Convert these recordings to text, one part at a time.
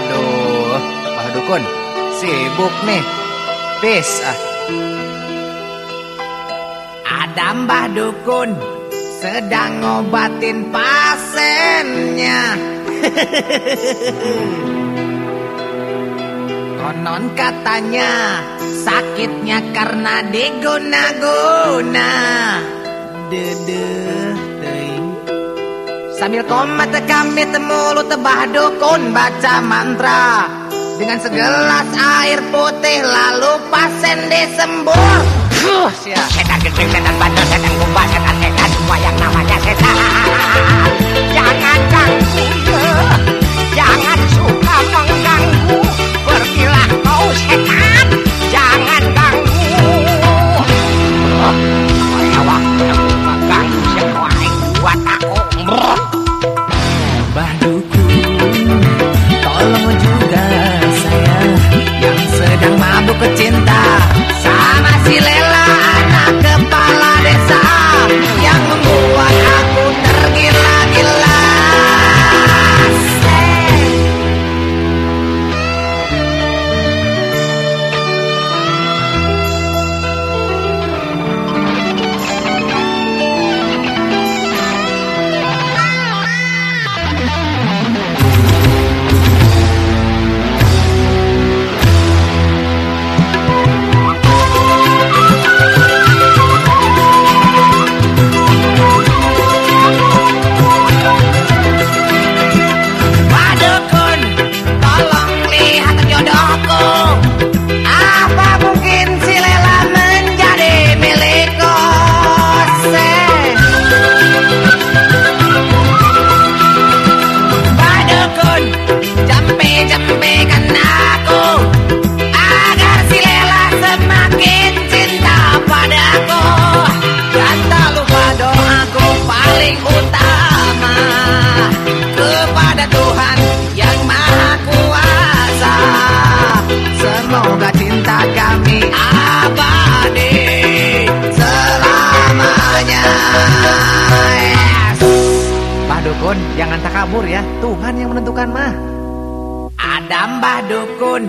Waduh, Pak Dukun, sibuk nih. Peace ah. Ada Mbah Dukun sedang ngobatin pasiennya. Konon katanya sakitnya karena diguna-guna. Dedeh. Sambil komat kami temulu tebah dukun baca mantra Dengan segelas air putih lalu pasien disembur. Setan gede, setan bandel, setan kumbang, setan setan semua yang namanya setan. Dukun, jangan takabur ya. Tuhan yang menentukan mah. Ada Mbah Dukun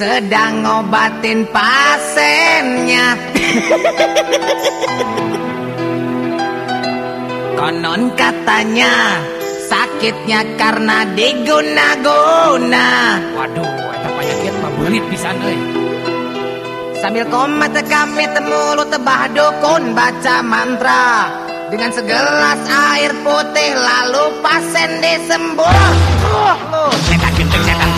sedang ngobatin pasiennya. Konon katanya sakitnya karena diguna-guna. Waduh, eta penyakit mah belit pisan euy. Sambil komat kami temulu tebah dukun baca mantra dengan segelas air putih lalu pasien disembur. Oh, lu.